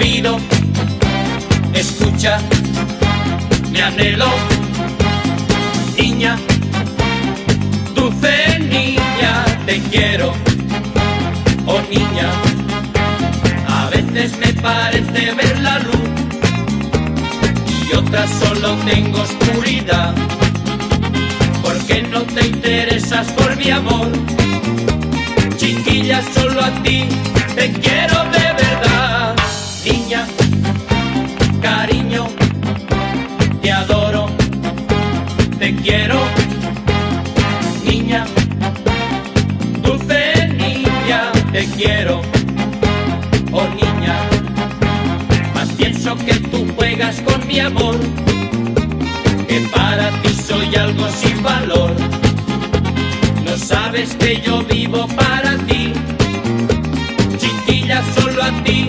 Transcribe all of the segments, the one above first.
pido, escucha mi anhelo, niña, dulce niña, te quiero, oh niña, a veces me parece ver la luz y otras solo tengo oscuridad, porque no te interesas por mi amor, cariño, te adoro, te quiero, niña, dulce niña, te quiero, oh niña, más pienso que tú juegas con mi amor, que para ti soy algo sin valor, no sabes que yo vivo para ti chiquilla, solo a ti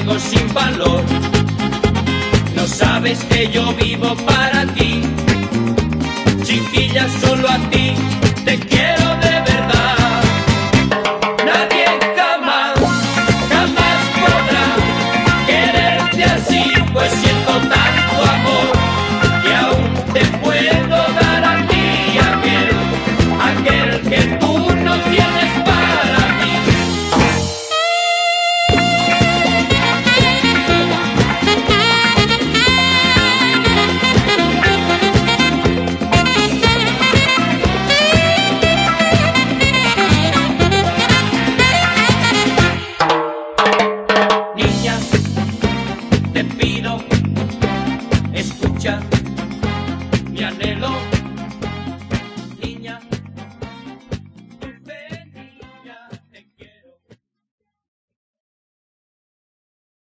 algo sin valor. No sabes que yo vivo para ti, chiquilla, solo a ti. música.